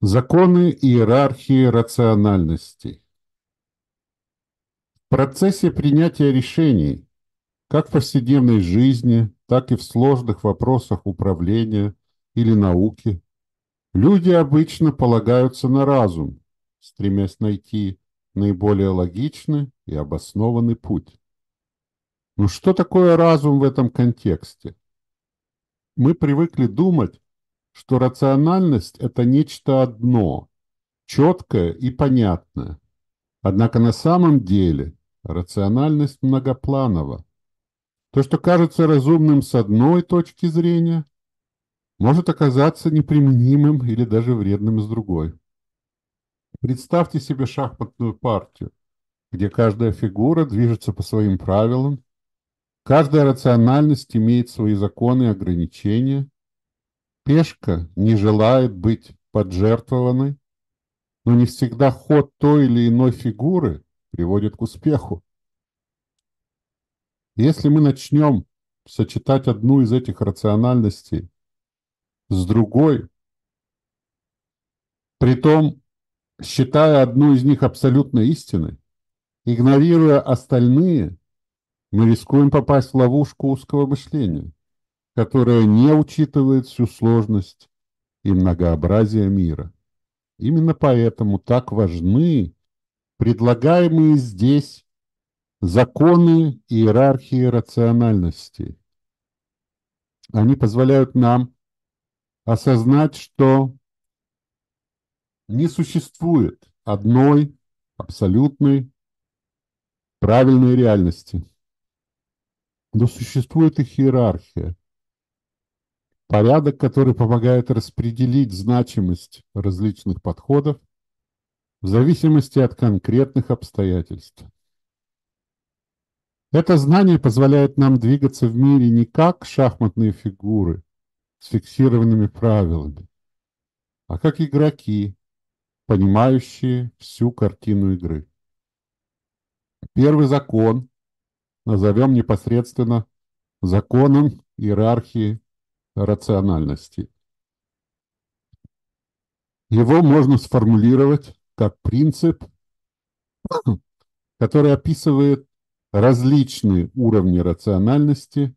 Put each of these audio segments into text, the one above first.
Законы иерархии рациональностей. В процессе принятия решений, как в повседневной жизни, так и в сложных вопросах управления или науки, люди обычно полагаются на разум, стремясь найти наиболее логичный и обоснованный путь. Но что такое разум в этом контексте? Мы привыкли думать, что рациональность – это нечто одно, четкое и понятное. Однако на самом деле рациональность многопланова. То, что кажется разумным с одной точки зрения, может оказаться неприменимым или даже вредным с другой. Представьте себе шахматную партию, где каждая фигура движется по своим правилам, каждая рациональность имеет свои законы и ограничения, Пешка не желает быть поджертвованной, но не всегда ход той или иной фигуры приводит к успеху. Если мы начнем сочетать одну из этих рациональностей с другой, притом считая одну из них абсолютно истиной, игнорируя остальные, мы рискуем попасть в ловушку узкого мышления которая не учитывает всю сложность и многообразие мира. Именно поэтому так важны предлагаемые здесь законы иерархии рациональности. Они позволяют нам осознать, что не существует одной абсолютной правильной реальности, но существует их иерархия, Порядок, который помогает распределить значимость различных подходов в зависимости от конкретных обстоятельств. Это знание позволяет нам двигаться в мире не как шахматные фигуры с фиксированными правилами, а как игроки, понимающие всю картину игры. Первый закон назовем непосредственно законом иерархии рациональности. Его можно сформулировать как принцип, который описывает различные уровни рациональности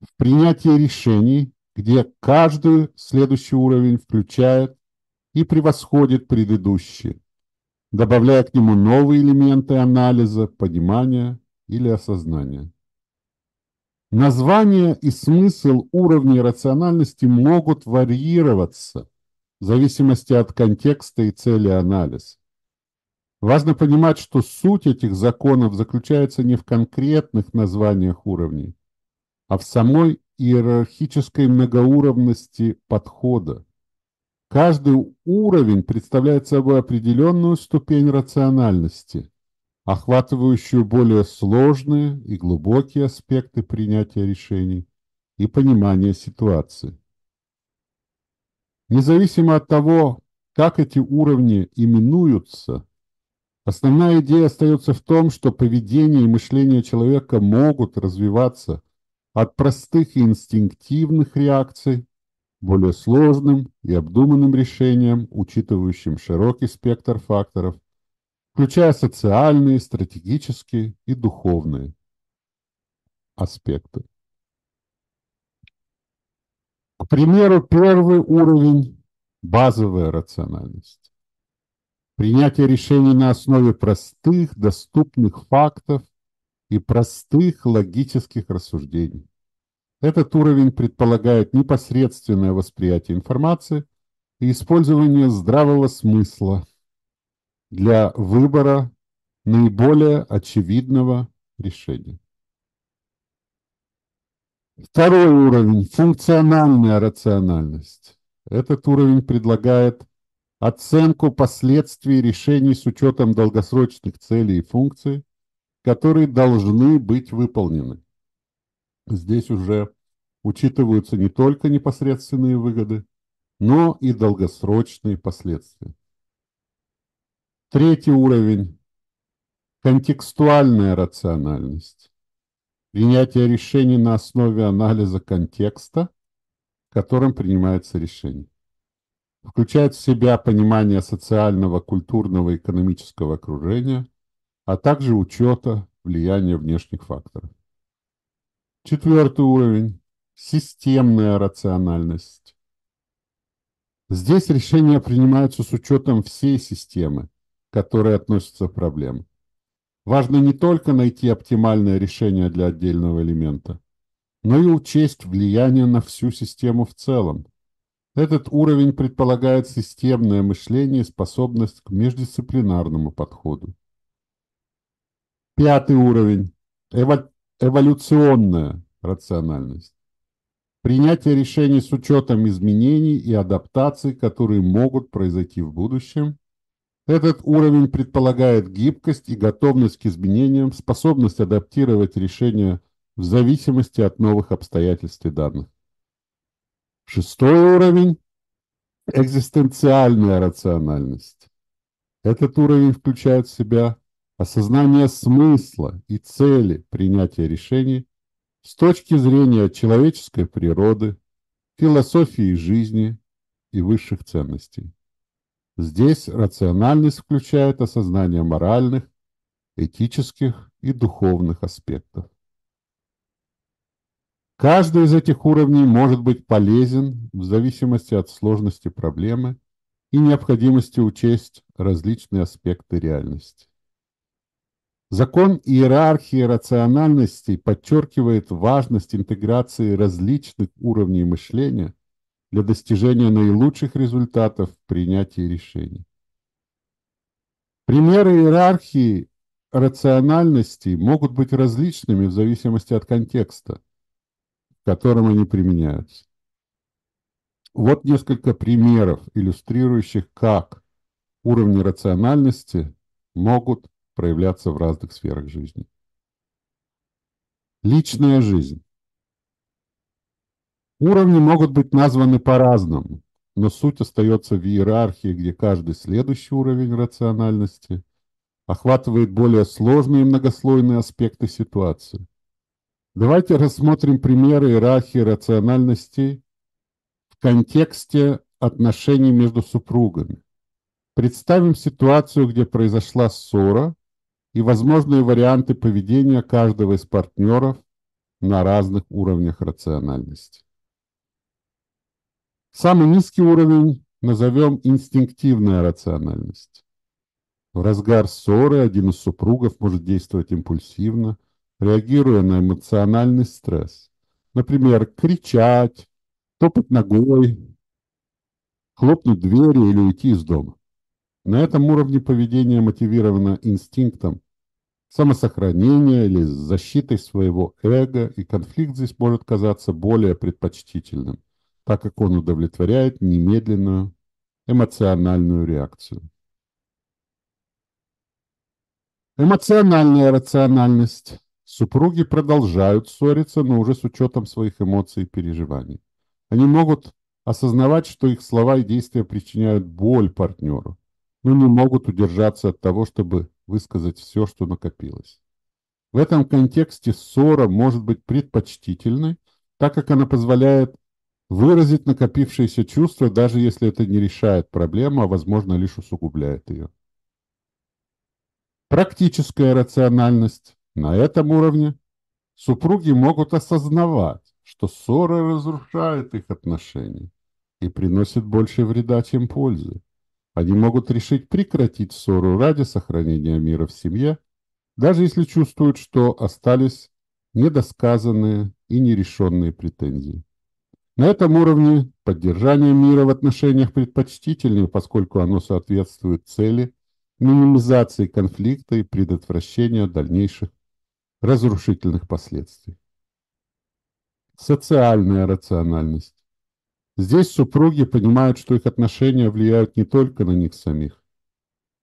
в принятии решений, где каждый следующий уровень включает и превосходит предыдущий, добавляя к нему новые элементы анализа, понимания или осознания. Название и смысл уровней рациональности могут варьироваться в зависимости от контекста и цели анализа. Важно понимать, что суть этих законов заключается не в конкретных названиях уровней, а в самой иерархической многоуровности подхода. Каждый уровень представляет собой определенную ступень рациональности, охватывающую более сложные и глубокие аспекты принятия решений и понимания ситуации. Независимо от того, как эти уровни именуются, основная идея остается в том, что поведение и мышление человека могут развиваться от простых и инстинктивных реакций более сложным и обдуманным решениям, учитывающим широкий спектр факторов – включая социальные, стратегические и духовные аспекты. К примеру, первый уровень – базовая рациональность. Принятие решений на основе простых, доступных фактов и простых логических рассуждений. Этот уровень предполагает непосредственное восприятие информации и использование здравого смысла для выбора наиболее очевидного решения. Второй уровень – функциональная рациональность. Этот уровень предлагает оценку последствий решений с учетом долгосрочных целей и функций, которые должны быть выполнены. Здесь уже учитываются не только непосредственные выгоды, но и долгосрочные последствия. Третий уровень – контекстуальная рациональность. Принятие решений на основе анализа контекста, в котором принимается решение. включает в себя понимание социального, культурного экономического окружения, а также учета влияния внешних факторов. Четвертый уровень – системная рациональность. Здесь решения принимаются с учетом всей системы, к которой относятся проблемы. Важно не только найти оптимальное решение для отдельного элемента, но и учесть влияние на всю систему в целом. Этот уровень предполагает системное мышление и способность к междисциплинарному подходу. Пятый уровень – эво эволюционная рациональность. Принятие решений с учетом изменений и адаптаций, которые могут произойти в будущем. Этот уровень предполагает гибкость и готовность к изменениям, способность адаптировать решения в зависимости от новых обстоятельств и данных. Шестой уровень – экзистенциальная рациональность. Этот уровень включает в себя осознание смысла и цели принятия решений с точки зрения человеческой природы, философии жизни и высших ценностей. Здесь рациональность включает осознание моральных, этических и духовных аспектов. Каждый из этих уровней может быть полезен в зависимости от сложности проблемы и необходимости учесть различные аспекты реальности. Закон иерархии рациональности подчеркивает важность интеграции различных уровней мышления для достижения наилучших результатов в принятии решений. Примеры иерархии рациональности могут быть различными в зависимости от контекста, в котором они применяются. Вот несколько примеров, иллюстрирующих, как уровни рациональности могут проявляться в разных сферах жизни. Личная жизнь. Уровни могут быть названы по-разному, но суть остается в иерархии, где каждый следующий уровень рациональности охватывает более сложные и многослойные аспекты ситуации. Давайте рассмотрим примеры иерархии рациональности в контексте отношений между супругами. Представим ситуацию, где произошла ссора, и возможные варианты поведения каждого из партнеров на разных уровнях рациональности. Самый низкий уровень назовем инстинктивная рациональность. В разгар ссоры один из супругов может действовать импульсивно, реагируя на эмоциональный стресс. Например, кричать, топать ногой, хлопнуть дверью или уйти из дома. На этом уровне поведение мотивировано инстинктом самосохранения или защитой своего эго, и конфликт здесь может казаться более предпочтительным, так как он удовлетворяет немедленную эмоциональную реакцию. Эмоциональная рациональность. Супруги продолжают ссориться, но уже с учетом своих эмоций и переживаний. Они могут осознавать, что их слова и действия причиняют боль партнеру, но не могут удержаться от того, чтобы высказать все, что накопилось. В этом контексте ссора может быть предпочтительной, так как она позволяет выразить накопившиеся чувства, даже если это не решает проблему, а, возможно, лишь усугубляет ее. Практическая рациональность. На этом уровне супруги могут осознавать, что ссора разрушает их отношения и приносит больше вреда, чем пользы. Они могут решить прекратить ссору ради сохранения мира в семье, даже если чувствуют, что остались недосказанные и нерешенные претензии. На этом уровне поддержание мира в отношениях предпочтительнее, поскольку оно соответствует цели минимизации конфликта и предотвращения дальнейших разрушительных последствий. Социальная рациональность. Здесь супруги понимают, что их отношения влияют не только на них самих,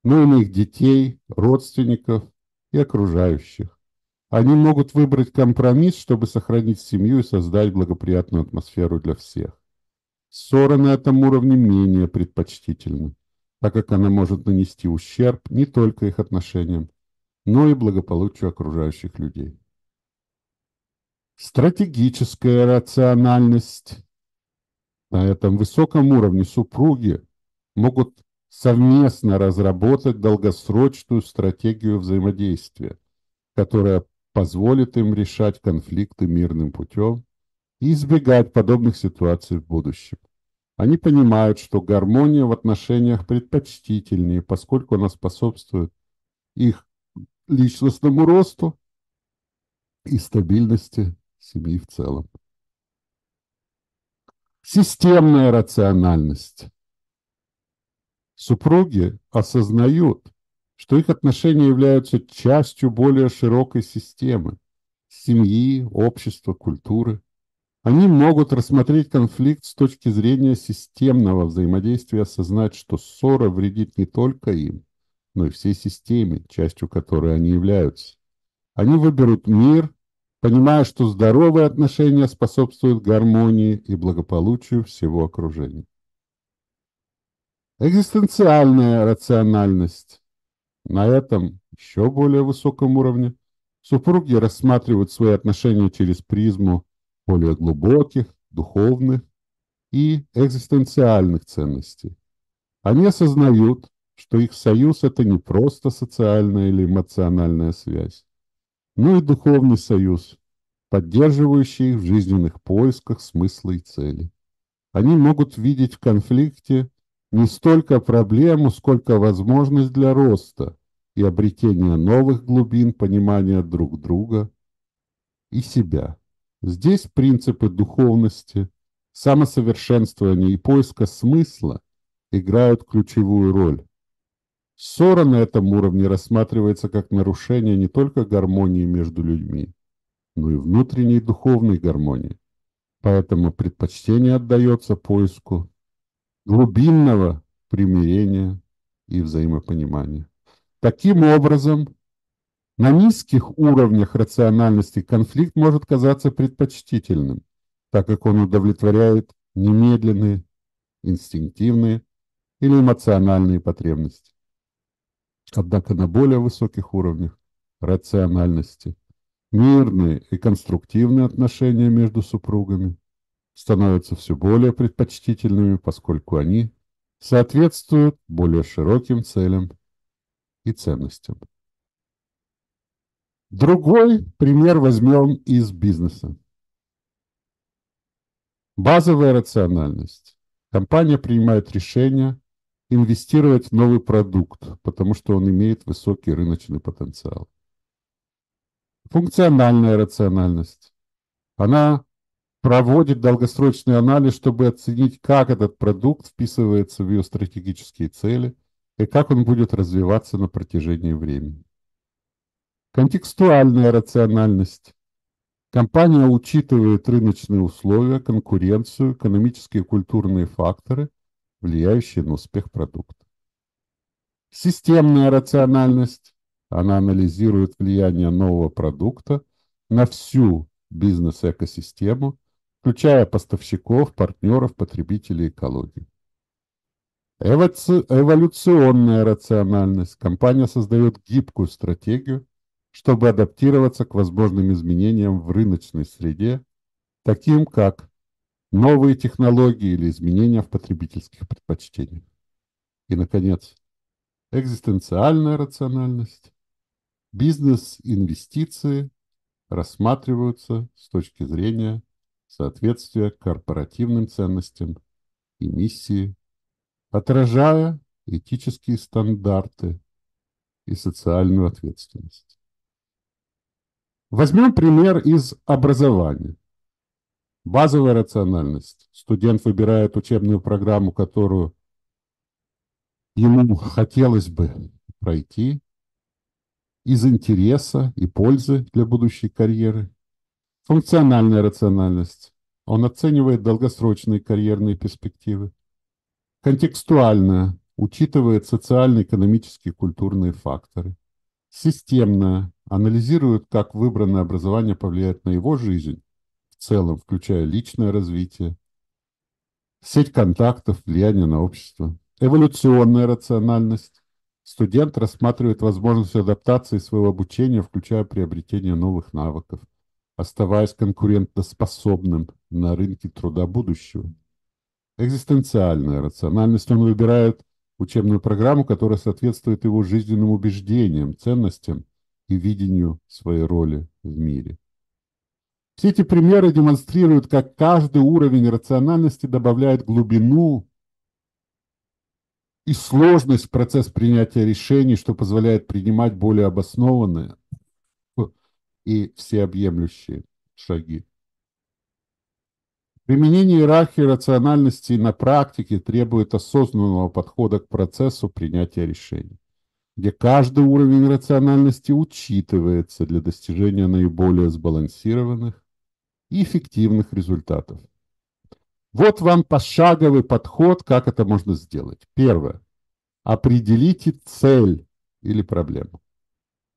но и на их детей, родственников и окружающих. Они могут выбрать компромисс, чтобы сохранить семью и создать благоприятную атмосферу для всех. Ссора на этом уровне менее предпочтительна, так как она может нанести ущерб не только их отношениям, но и благополучию окружающих людей. Стратегическая рациональность на этом высоком уровне супруги могут совместно разработать долгосрочную стратегию взаимодействия, которая позволит им решать конфликты мирным путем и избегать подобных ситуаций в будущем. Они понимают, что гармония в отношениях предпочтительнее, поскольку она способствует их личностному росту и стабильности семьи в целом. Системная рациональность. Супруги осознают, что их отношения являются частью более широкой системы – семьи, общества, культуры. Они могут рассмотреть конфликт с точки зрения системного взаимодействия осознать, что ссора вредит не только им, но и всей системе, частью которой они являются. Они выберут мир, понимая, что здоровые отношения способствуют гармонии и благополучию всего окружения. Экзистенциальная рациональность. На этом еще более высоком уровне супруги рассматривают свои отношения через призму более глубоких, духовных и экзистенциальных ценностей. Они осознают, что их союз – это не просто социальная или эмоциональная связь, но и духовный союз, поддерживающий их в жизненных поисках смысла и цели. Они могут видеть в конфликте не столько проблему, сколько возможность для роста и обретения новых глубин понимания друг друга и себя. Здесь принципы духовности, самосовершенствования и поиска смысла играют ключевую роль. Ссора на этом уровне рассматривается как нарушение не только гармонии между людьми, но и внутренней духовной гармонии. Поэтому предпочтение отдается поиску глубинного примирения и взаимопонимания. Таким образом, на низких уровнях рациональности конфликт может казаться предпочтительным, так как он удовлетворяет немедленные, инстинктивные или эмоциональные потребности. Однако на более высоких уровнях рациональности мирные и конструктивные отношения между супругами становятся все более предпочтительными, поскольку они соответствуют более широким целям и ценностям. Другой пример возьмем из бизнеса. Базовая рациональность. Компания принимает решение инвестировать в новый продукт, потому что он имеет высокий рыночный потенциал. Функциональная рациональность. Она проводит долгосрочный анализ, чтобы оценить, как этот продукт вписывается в ее стратегические цели и как он будет развиваться на протяжении времени. Контекстуальная рациональность. Компания учитывает рыночные условия, конкуренцию, экономические и культурные факторы, влияющие на успех продукта. Системная рациональность. Она анализирует влияние нового продукта на всю бизнес-экосистему, включая поставщиков, партнеров, потребителей, экологию. Эволюционная рациональность. Компания создает гибкую стратегию, чтобы адаптироваться к возможным изменениям в рыночной среде, таким как новые технологии или изменения в потребительских предпочтениях. И, наконец, экзистенциальная рациональность. Бизнес-инвестиции рассматриваются с точки зрения соответствия корпоративным ценностям и миссии, отражая этические стандарты и социальную ответственность. Возьмем пример из образования. Базовая рациональность. Студент выбирает учебную программу, которую ему хотелось бы пройти из интереса и пользы для будущей карьеры. Функциональная рациональность. Он оценивает долгосрочные карьерные перспективы. Контекстуальная. Учитывает социально-экономические и культурные факторы. Системная анализирует, как выбранное образование повлияет на его жизнь в целом, включая личное развитие, сеть контактов, влияние на общество, эволюционная рациональность. Студент рассматривает возможность адаптации своего обучения, включая приобретение новых навыков, оставаясь конкурентоспособным на рынке труда будущего. Экзистенциальная рациональность. Он выбирает учебную программу, которая соответствует его жизненным убеждениям, ценностям и видению своей роли в мире. Все эти примеры демонстрируют, как каждый уровень рациональности добавляет глубину и сложность в процесс принятия решений, что позволяет принимать более обоснованные и всеобъемлющие шаги. Применение иерархии рациональности на практике требует осознанного подхода к процессу принятия решений, где каждый уровень рациональности учитывается для достижения наиболее сбалансированных и эффективных результатов. Вот вам пошаговый подход, как это можно сделать. Первое. Определите цель или проблему.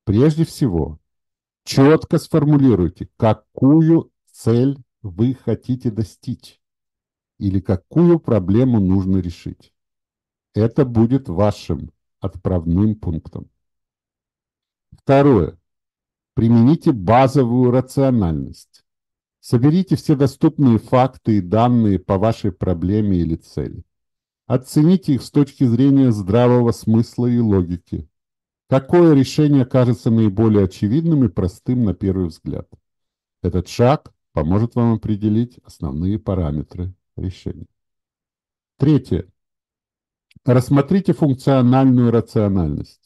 Прежде всего, четко сформулируйте, какую цель вы хотите достичь или какую проблему нужно решить. Это будет вашим отправным пунктом. Второе. Примените базовую рациональность. Соберите все доступные факты и данные по вашей проблеме или цели. Оцените их с точки зрения здравого смысла и логики. Какое решение кажется наиболее очевидным и простым на первый взгляд? Этот шаг поможет вам определить основные параметры решения. Третье. Рассмотрите функциональную рациональность.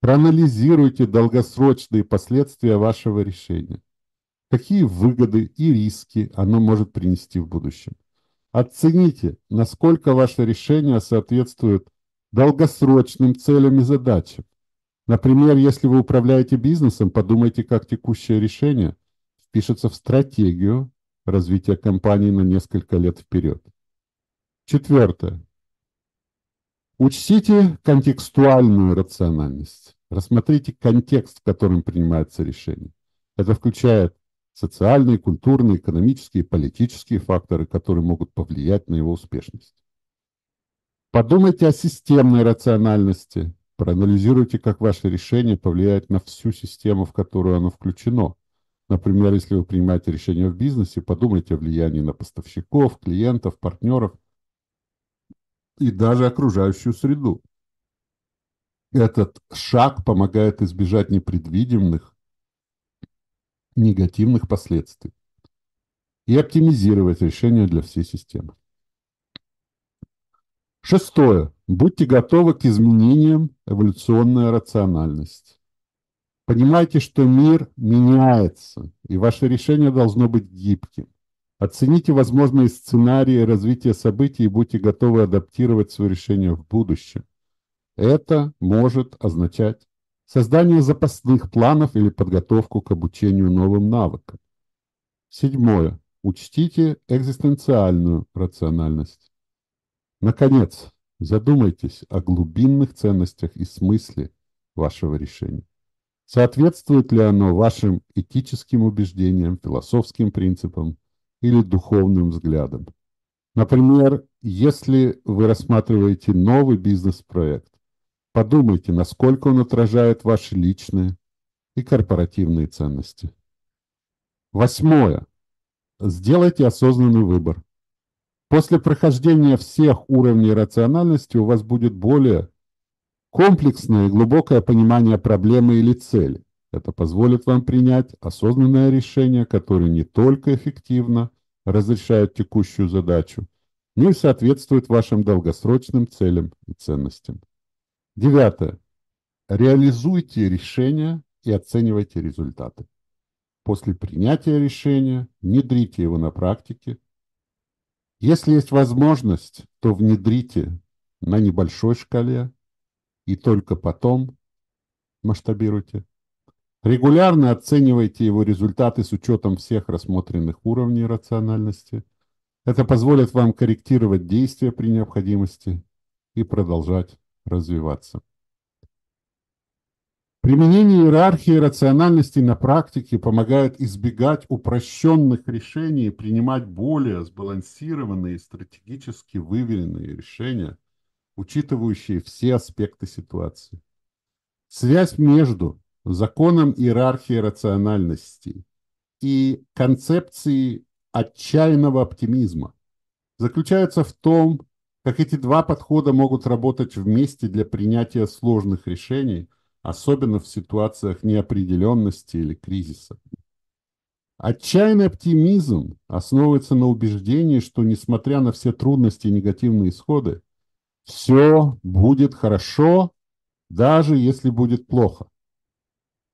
Проанализируйте долгосрочные последствия вашего решения. Какие выгоды и риски оно может принести в будущем. Оцените, насколько ваше решение соответствует долгосрочным целям и задачам. Например, если вы управляете бизнесом, подумайте, как текущее решение впишется в стратегию развития компании на несколько лет вперед. Четвертое. Учтите контекстуальную рациональность. Рассмотрите контекст, в котором принимается решение. Это включает социальные, культурные, экономические, политические факторы, которые могут повлиять на его успешность. Подумайте о системной рациональности. Проанализируйте, как ваше решение повлияет на всю систему, в которую оно включено. Например, если вы принимаете решение в бизнесе, подумайте о влиянии на поставщиков, клиентов, партнеров и даже окружающую среду. Этот шаг помогает избежать непредвиденных негативных последствий и оптимизировать решения для всей системы. Шестое. Будьте готовы к изменениям эволюционная рациональность. Понимайте, что мир меняется, и ваше решение должно быть гибким. Оцените возможные сценарии развития событий и будьте готовы адаптировать свое решение в будущем. Это может означать создание запасных планов или подготовку к обучению новым навыкам. Седьмое. Учтите экзистенциальную рациональность. Наконец, задумайтесь о глубинных ценностях и смысле вашего решения. Соответствует ли оно вашим этическим убеждениям, философским принципам или духовным взглядам? Например, если вы рассматриваете новый бизнес-проект, Подумайте, насколько он отражает ваши личные и корпоративные ценности. Восьмое. Сделайте осознанный выбор. После прохождения всех уровней рациональности у вас будет более комплексное и глубокое понимание проблемы или цели. Это позволит вам принять осознанное решение, которое не только эффективно разрешает текущую задачу, но и соответствует вашим долгосрочным целям и ценностям. Девятое. Реализуйте решение и оценивайте результаты. После принятия решения внедрите его на практике. Если есть возможность, то внедрите на небольшой шкале и только потом масштабируйте. Регулярно оценивайте его результаты с учетом всех рассмотренных уровней рациональности. Это позволит вам корректировать действия при необходимости и продолжать развиваться. Применение иерархии рациональности на практике помогает избегать упрощенных решений и принимать более сбалансированные, стратегически выверенные решения, учитывающие все аспекты ситуации. Связь между законом иерархии рациональности и концепцией отчаянного оптимизма заключается в том, как эти два подхода могут работать вместе для принятия сложных решений, особенно в ситуациях неопределенности или кризиса. Отчаянный оптимизм основывается на убеждении, что, несмотря на все трудности и негативные исходы, все будет хорошо, даже если будет плохо.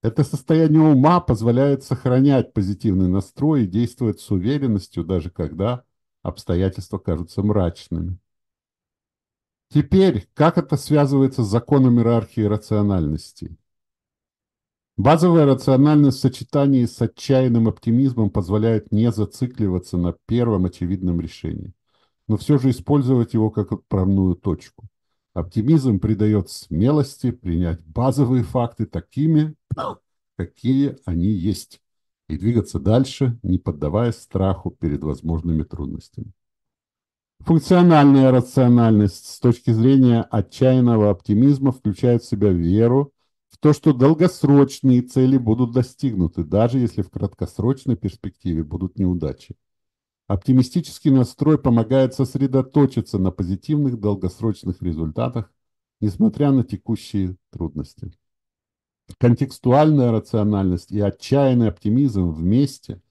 Это состояние ума позволяет сохранять позитивный настрой и действовать с уверенностью, даже когда обстоятельства кажутся мрачными. Теперь, как это связывается с законом иерархии рациональности? Базовая рациональность в сочетании с отчаянным оптимизмом позволяет не зацикливаться на первом очевидном решении, но все же использовать его как отправную точку. Оптимизм придает смелости принять базовые факты такими, какие они есть, и двигаться дальше, не поддаваясь страху перед возможными трудностями. Функциональная рациональность с точки зрения отчаянного оптимизма включает в себя веру в то, что долгосрочные цели будут достигнуты, даже если в краткосрочной перспективе будут неудачи. Оптимистический настрой помогает сосредоточиться на позитивных долгосрочных результатах, несмотря на текущие трудности. Контекстуальная рациональность и отчаянный оптимизм вместе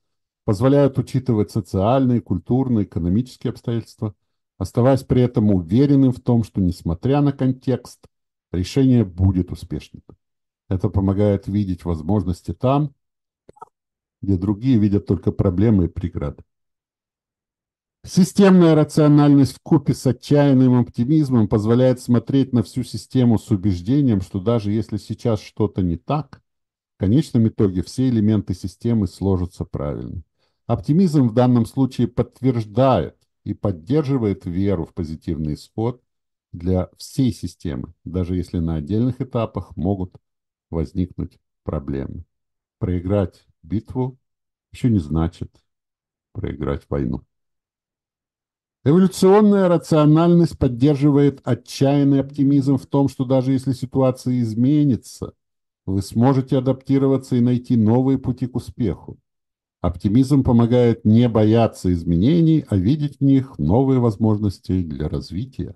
позволяют учитывать социальные, культурные, экономические обстоятельства, оставаясь при этом уверенным в том, что, несмотря на контекст, решение будет успешным. Это помогает видеть возможности там, где другие видят только проблемы и преграды. Системная рациональность в купе с отчаянным оптимизмом позволяет смотреть на всю систему с убеждением, что даже если сейчас что-то не так, в конечном итоге все элементы системы сложатся правильно. Оптимизм в данном случае подтверждает, и поддерживает веру в позитивный исход для всей системы, даже если на отдельных этапах могут возникнуть проблемы. Проиграть битву еще не значит проиграть войну. Эволюционная рациональность поддерживает отчаянный оптимизм в том, что даже если ситуация изменится, вы сможете адаптироваться и найти новые пути к успеху. Оптимизм помогает не бояться изменений, а видеть в них новые возможности для развития.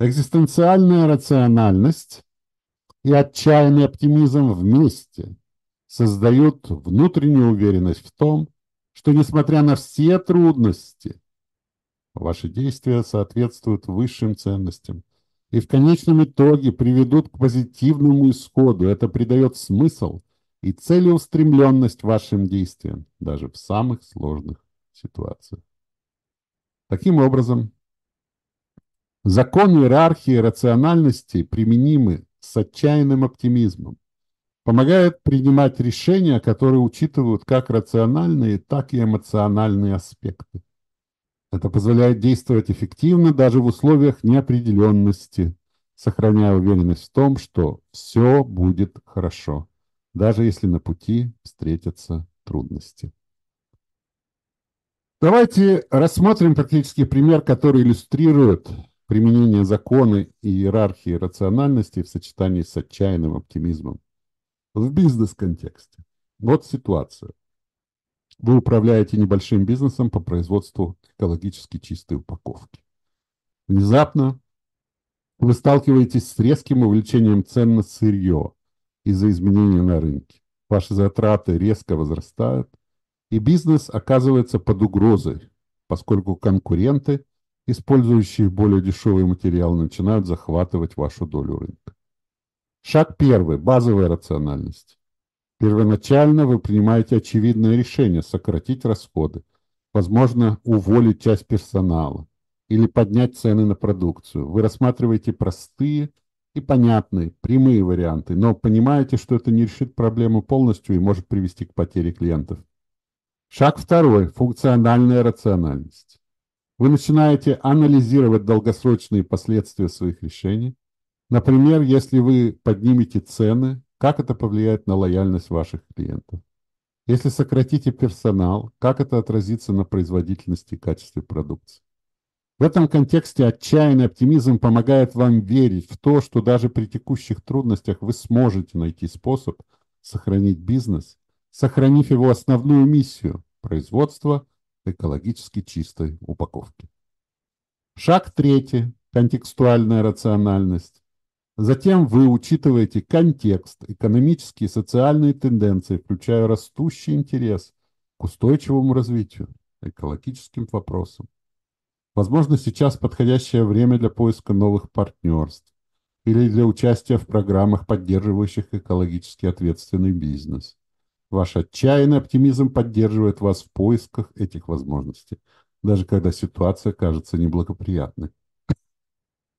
Экзистенциальная рациональность и отчаянный оптимизм вместе создают внутреннюю уверенность в том, что, несмотря на все трудности, ваши действия соответствуют высшим ценностям и в конечном итоге приведут к позитивному исходу. Это придает смысл – и целеустремленность вашим действиям, даже в самых сложных ситуациях. Таким образом, закон иерархии рациональности применимы с отчаянным оптимизмом, помогает принимать решения, которые учитывают как рациональные, так и эмоциональные аспекты. Это позволяет действовать эффективно даже в условиях неопределенности, сохраняя уверенность в том, что все будет хорошо даже если на пути встретятся трудности. Давайте рассмотрим практический пример, который иллюстрирует применение закона и иерархии рациональности в сочетании с отчаянным оптимизмом в бизнес-контексте. Вот ситуация. Вы управляете небольшим бизнесом по производству экологически чистой упаковки. Внезапно вы сталкиваетесь с резким увеличением цен на сырье, из-за изменений на рынке. Ваши затраты резко возрастают, и бизнес оказывается под угрозой, поскольку конкуренты, использующие более дешевые материалы, начинают захватывать вашу долю рынка. Шаг первый. Базовая рациональность. Первоначально вы принимаете очевидное решение сократить расходы, возможно, уволить часть персонала или поднять цены на продукцию. Вы рассматриваете простые и понятные, прямые варианты, но понимаете, что это не решит проблему полностью и может привести к потере клиентов. Шаг второй – функциональная рациональность. Вы начинаете анализировать долгосрочные последствия своих решений. Например, если вы поднимете цены, как это повлияет на лояльность ваших клиентов? Если сократите персонал, как это отразится на производительности и качестве продукции? В этом контексте отчаянный оптимизм помогает вам верить в то, что даже при текущих трудностях вы сможете найти способ сохранить бизнес, сохранив его основную миссию – производство экологически чистой упаковке. Шаг третий – контекстуальная рациональность. Затем вы учитываете контекст, экономические и социальные тенденции, включая растущий интерес к устойчивому развитию, экологическим вопросам. Возможно, сейчас подходящее время для поиска новых партнерств или для участия в программах, поддерживающих экологически ответственный бизнес. Ваш отчаянный оптимизм поддерживает вас в поисках этих возможностей, даже когда ситуация кажется неблагоприятной.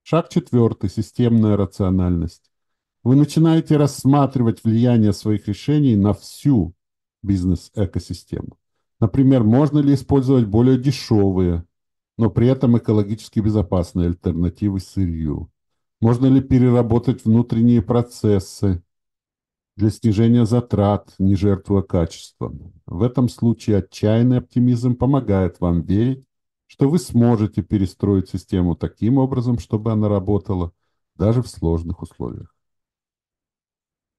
Шаг четвертый – системная рациональность. Вы начинаете рассматривать влияние своих решений на всю бизнес-экосистему. Например, можно ли использовать более дешевые, но при этом экологически безопасные альтернативы сырью? Можно ли переработать внутренние процессы для снижения затрат, не жертвуя качеством? В этом случае отчаянный оптимизм помогает вам верить, что вы сможете перестроить систему таким образом, чтобы она работала даже в сложных условиях.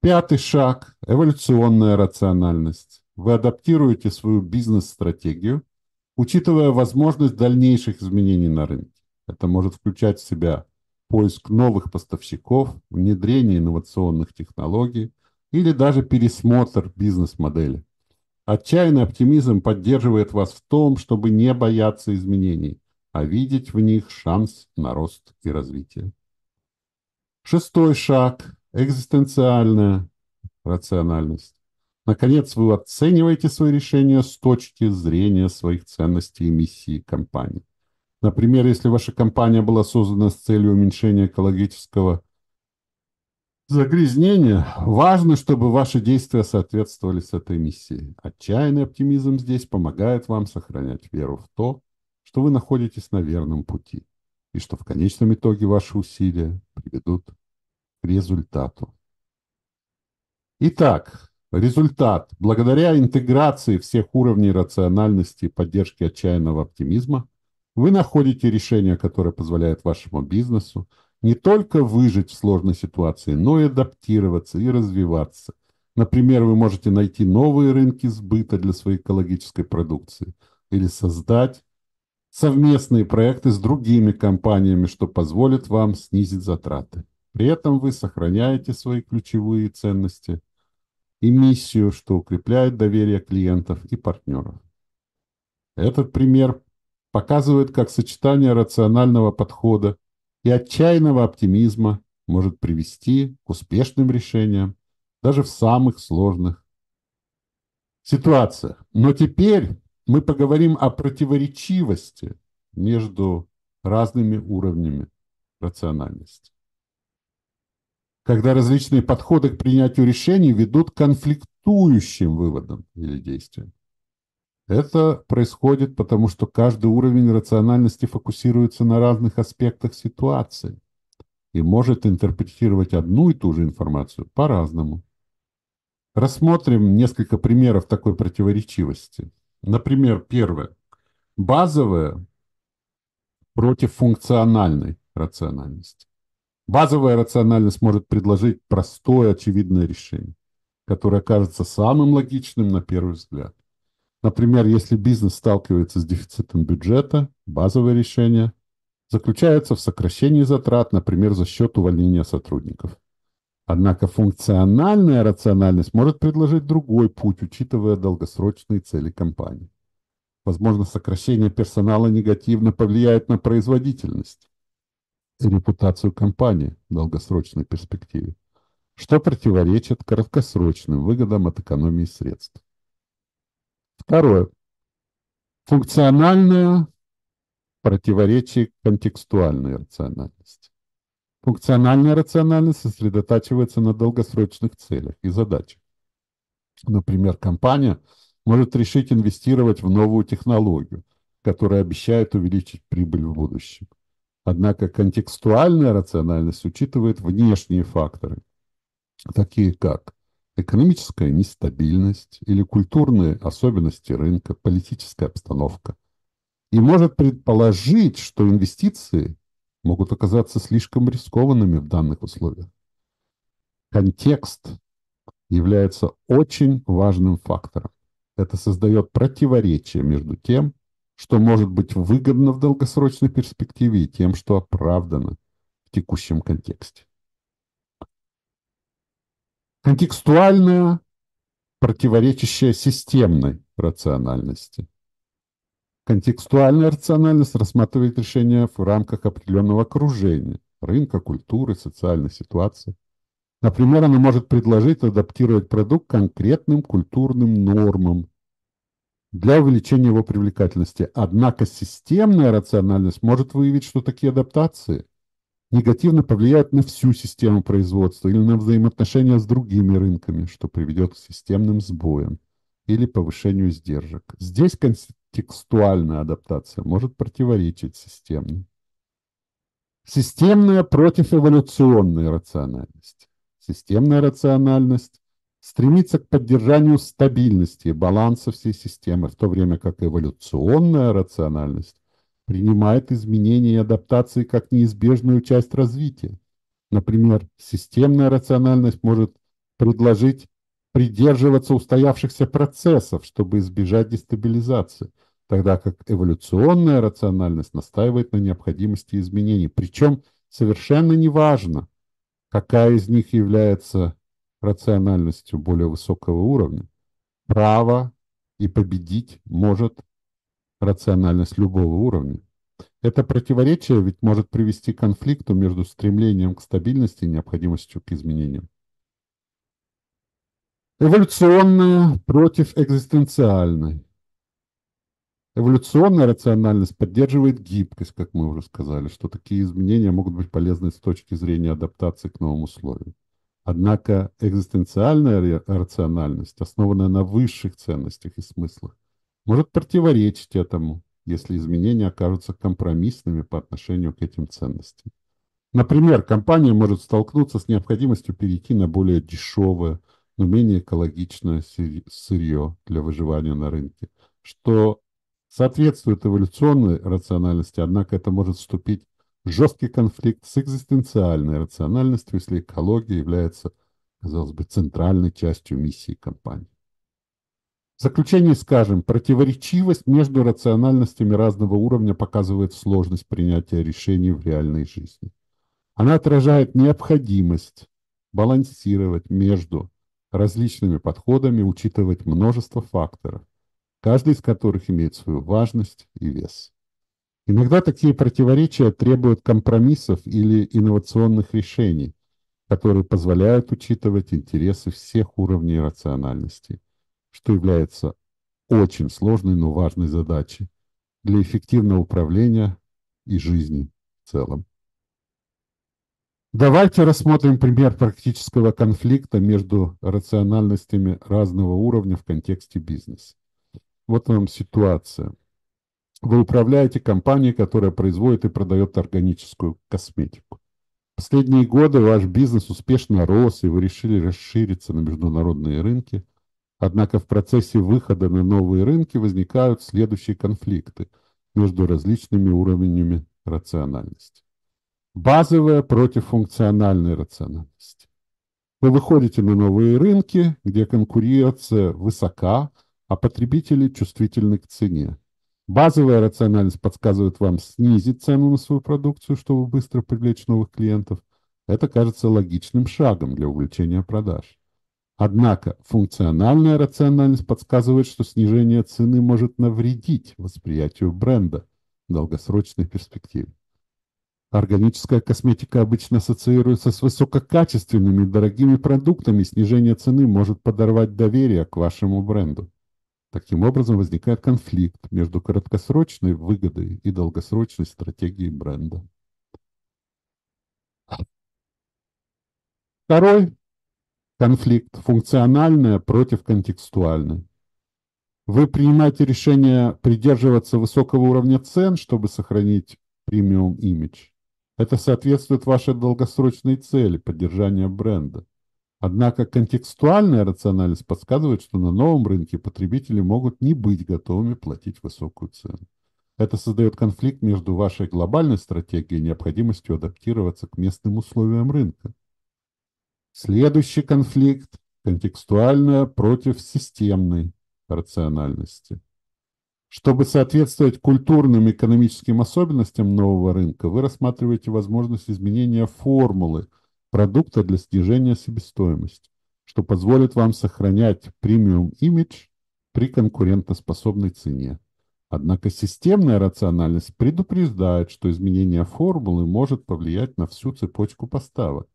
Пятый шаг – эволюционная рациональность. Вы адаптируете свою бизнес-стратегию, учитывая возможность дальнейших изменений на рынке. Это может включать в себя поиск новых поставщиков, внедрение инновационных технологий или даже пересмотр бизнес-модели. Отчаянный оптимизм поддерживает вас в том, чтобы не бояться изменений, а видеть в них шанс на рост и развитие. Шестой шаг – экзистенциальная рациональность. Наконец, вы оцениваете свои решения с точки зрения своих ценностей и миссии компании. Например, если ваша компания была создана с целью уменьшения экологического загрязнения, важно, чтобы ваши действия соответствовали с этой миссией. Отчаянный оптимизм здесь помогает вам сохранять веру в то, что вы находитесь на верном пути, и что в конечном итоге ваши усилия приведут к результату. Итак, результат. Благодаря интеграции всех уровней рациональности и поддержки отчаянного оптимизма, вы находите решение, которое позволяет вашему бизнесу не только выжить в сложной ситуации, но и адаптироваться и развиваться. Например, вы можете найти новые рынки сбыта для своей экологической продукции или создать совместные проекты с другими компаниями, что позволит вам снизить затраты. При этом вы сохраняете свои ключевые ценности и миссию, что укрепляет доверие клиентов и партнеров. Этот пример показывает, как сочетание рационального подхода и отчаянного оптимизма может привести к успешным решениям даже в самых сложных ситуациях. Но теперь мы поговорим о противоречивости между разными уровнями рациональности. Когда различные подходы к принятию решений ведут к конфликтующим выводам или действиям. Это происходит потому, что каждый уровень рациональности фокусируется на разных аспектах ситуации и может интерпретировать одну и ту же информацию по-разному. Рассмотрим несколько примеров такой противоречивости. Например, первое. Базовая против функциональной рациональности. Базовая рациональность может предложить простое, очевидное решение, которое кажется самым логичным на первый взгляд. Например, если бизнес сталкивается с дефицитом бюджета, базовое решение заключается в сокращении затрат, например, за счет увольнения сотрудников. Однако функциональная рациональность может предложить другой путь, учитывая долгосрочные цели компании. Возможно, сокращение персонала негативно повлияет на производительность и репутацию компании в долгосрочной перспективе, что противоречит краткосрочным выгодам от экономии средств. Второе. Функциональное противоречие контекстуальной рациональности. Функциональная рациональность сосредотачивается на долгосрочных целях и задачах. Например, компания может решить инвестировать в новую технологию, которая обещает увеличить прибыль в будущем. Однако контекстуальная рациональность учитывает внешние факторы, такие как экономическая нестабильность или культурные особенности рынка, политическая обстановка, и может предположить, что инвестиции могут оказаться слишком рискованными в данных условиях. Контекст является очень важным фактором. Это создает противоречие между тем, что может быть выгодно в долгосрочной перспективе, и тем, что оправдано в текущем контексте. Контекстуальная, противоречащая системной рациональности. Контекстуальная рациональность рассматривает решения в рамках определенного окружения, рынка, культуры, социальной ситуации. Например, она может предложить адаптировать продукт конкретным культурным нормам для увеличения его привлекательности. Однако системная рациональность может выявить, что такие адаптации негативно повлияют на всю систему производства или на взаимоотношения с другими рынками, что приведет к системным сбоям или повышению издержек. Здесь контекстуальная адаптация может противоречить системной. Системная против эволюционной рациональности. Системная рациональность стремится к поддержанию стабильности баланса всей системы, в то время как эволюционная рациональность принимает изменения и адаптации как неизбежную часть развития. Например, системная рациональность может предложить придерживаться устоявшихся процессов, чтобы избежать дестабилизации, тогда как эволюционная рациональность настаивает на необходимости изменений. Причем совершенно неважно, какая из них является рациональностью более высокого уровня. Право и победить может рациональность любого уровня. Это противоречие ведь может привести к конфликту между стремлением к стабильности и необходимостью к изменениям. Эволюционная против экзистенциальной. Эволюционная рациональность поддерживает гибкость, как мы уже сказали, что такие изменения могут быть полезны с точки зрения адаптации к новым условиям. Однако экзистенциальная рациональность, основанная на высших ценностях и смыслах, может противоречить этому, если изменения окажутся компромиссными по отношению к этим ценностям. Например, компания может столкнуться с необходимостью перейти на более дешевое, но менее экологичное сырье для выживания на рынке, что соответствует эволюционной рациональности, однако это может вступить жесткий конфликт с экзистенциальной рациональностью, если экология является, казалось бы, центральной частью миссии компании. В заключение скажем, противоречивость между рациональностями разного уровня показывает сложность принятия решений в реальной жизни. Она отражает необходимость балансировать между различными подходами учитывать множество факторов, каждый из которых имеет свою важность и вес. Иногда такие противоречия требуют компромиссов или инновационных решений, которые позволяют учитывать интересы всех уровней рациональности, что является очень сложной, но важной задачей для эффективного управления и жизни в целом. Давайте рассмотрим пример практического конфликта между рациональностями разного уровня в контексте бизнеса. Вот вам ситуация. Вы управляете компанией, которая производит и продает органическую косметику. Последние годы ваш бизнес успешно рос, и вы решили расшириться на международные рынки. Однако в процессе выхода на новые рынки возникают следующие конфликты между различными уровнями рациональности. Базовая против функциональной рациональности. Вы выходите на новые рынки, где конкуренция высока, а потребители чувствительны к цене. Базовая рациональность подсказывает вам снизить цену на свою продукцию, чтобы быстро привлечь новых клиентов. Это кажется логичным шагом для увеличения продаж. Однако функциональная рациональность подсказывает, что снижение цены может навредить восприятию бренда в долгосрочной перспективе. Органическая косметика обычно ассоциируется с высококачественными дорогими продуктами. Снижение цены может подорвать доверие к вашему бренду. Таким образом возникает конфликт между краткосрочной выгодой и долгосрочной стратегией бренда. Второй конфликт – функциональное против контекстуальной. Вы принимаете решение придерживаться высокого уровня цен, чтобы сохранить премиум имидж. Это соответствует вашей долгосрочной цели поддержания бренда. Однако контекстуальная рациональность подсказывает, что на новом рынке потребители могут не быть готовыми платить высокую цену. Это создает конфликт между вашей глобальной стратегией и необходимостью адаптироваться к местным условиям рынка. Следующий конфликт – контекстуальная против системной рациональности. Чтобы соответствовать культурным и экономическим особенностям нового рынка, вы рассматриваете возможность изменения формулы продукта для снижения себестоимости, что позволит вам сохранять премиум-имидж при конкурентоспособной цене. Однако системная рациональность предупреждает, что изменение формулы может повлиять на всю цепочку поставок,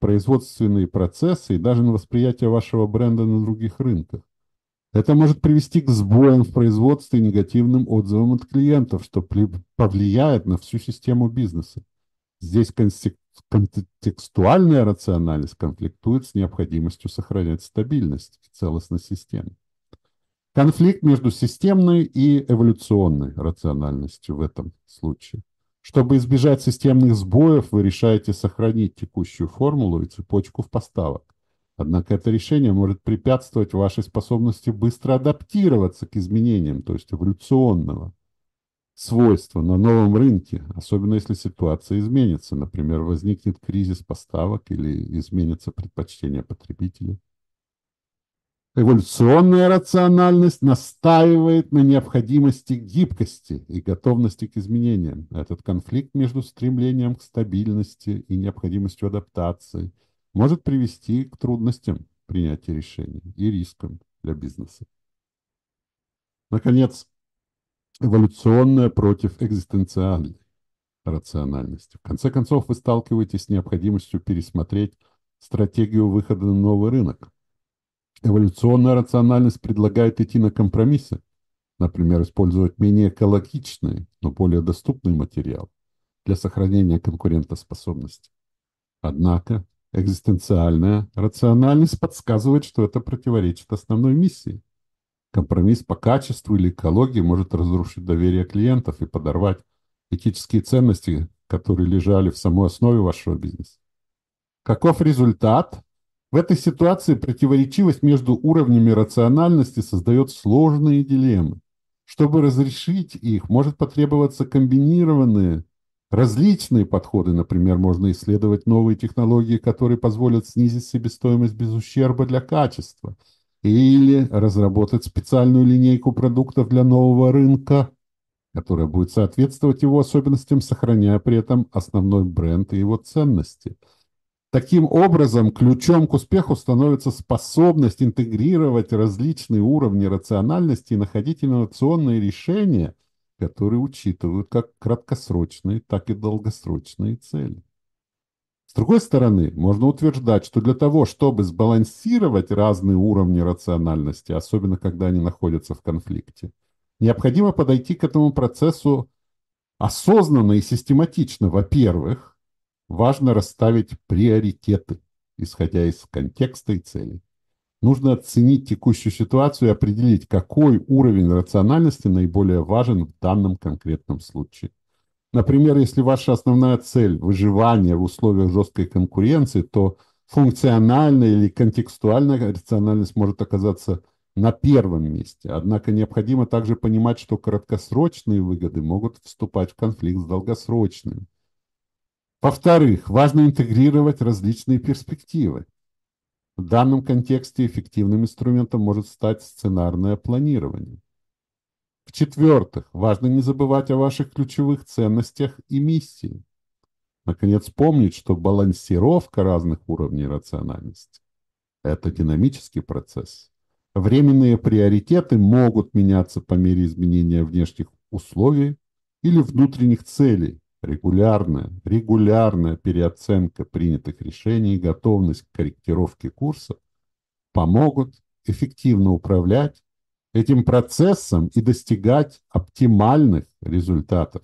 производственные процессы и даже на восприятие вашего бренда на других рынках. Это может привести к сбоям в производстве и негативным отзывам от клиентов, что повлияет на всю систему бизнеса. Здесь контекстуальная рациональность конфликтует с необходимостью сохранять стабильность и целостность системы. Конфликт между системной и эволюционной рациональностью в этом случае. Чтобы избежать системных сбоев, вы решаете сохранить текущую формулу и цепочку в поставок. Однако это решение может препятствовать вашей способности быстро адаптироваться к изменениям, то есть эволюционного свойства на новом рынке, особенно если ситуация изменится, например, возникнет кризис поставок или изменятся предпочтения потребителей. Эволюционная рациональность настаивает на необходимости гибкости и готовности к изменениям. Этот конфликт между стремлением к стабильности и необходимостью адаптации – может привести к трудностям принятия решений и рискам для бизнеса. Наконец, эволюционная против экзистенциальной рациональности. В конце концов, вы сталкиваетесь с необходимостью пересмотреть стратегию выхода на новый рынок. Эволюционная рациональность предлагает идти на компромиссы, например, использовать менее экологичный, но более доступный материал для сохранения конкурентоспособности. Однако Экзистенциальная рациональность подсказывает, что это противоречит основной миссии. Компромисс по качеству или экологии может разрушить доверие клиентов и подорвать этические ценности, которые лежали в самой основе вашего бизнеса. Каков результат? В этой ситуации противоречивость между уровнями рациональности создает сложные дилеммы. Чтобы разрешить их, может потребоваться комбинированные Различные подходы, например, можно исследовать новые технологии, которые позволят снизить себестоимость без ущерба для качества, или разработать специальную линейку продуктов для нового рынка, которая будет соответствовать его особенностям, сохраняя при этом основной бренд и его ценности. Таким образом, ключом к успеху становится способность интегрировать различные уровни рациональности и находить инновационные решения – которые учитывают как краткосрочные, так и долгосрочные цели. Другой стороны, можно утверждать, что для того, чтобы сбалансировать разные уровни рациональности, особенно когда они находятся в конфликте, необходимо подойти к этому процессу осознанно и систематично. Во-первых, важно расставить приоритеты, исходя из контекста и целей. Нужно оценить текущую ситуацию и определить, какой уровень рациональности наиболее важен в данном конкретном случае. Например, если ваша основная цель – выживание в условиях жесткой конкуренции, то функциональная или контекстуальная рациональность может оказаться на первом месте. Однако необходимо также понимать, что краткосрочные выгоды могут вступать в конфликт с долгосрочными. Во-вторых, важно интегрировать различные перспективы. В данном контексте эффективным инструментом может стать сценарное планирование. В-четвертых, важно не забывать о ваших ключевых ценностях и миссии. Наконец, помнить, что балансировка разных уровней рациональности – это динамический процесс. Временные приоритеты могут меняться по мере изменения внешних условий или внутренних целей, Регулярная, регулярная переоценка принятых решений и готовность к корректировке курса помогут эффективно управлять этим процессом и достигать оптимальных результатов.